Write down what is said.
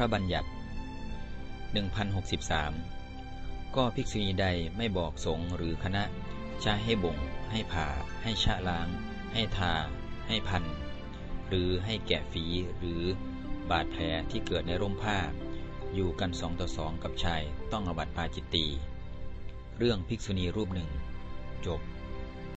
ระบัญญัติ 1063 ก็ภิกษุณีใดไม่บอกสงฆ์หรือคณะจะให้บ่ง ให้ผ่า ให้ชะล้าง ให้ทา ให้พัน หรือให้แกะฝีหรือบาดแผลที่เกิดในร่มผ้า อยู่กันสองต่อสองกับชายต้องอบัติปาจิตตี เรื่องภิกษุณีรูปหนึ่ง จบ